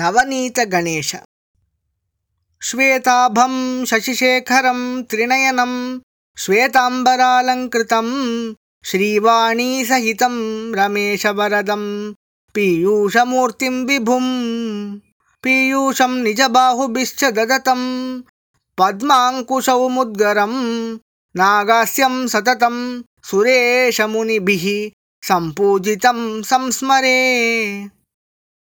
नवनीतगणेश। श्वेताभं शशिशेखरं त्रिनयनं श्वेताम्बरालङ्कृतं श्रीवाणीसहितं रमेशवरदं पीयूषमूर्तिं विभुं पीयूषं निजबाहुभिश्च ददतं पद्माङ्कुशौमुद्गरं नागास्यं सततं सुरेशमुनिभिः सम्पूजितं संस्मरे।